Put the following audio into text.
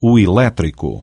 o elétrico.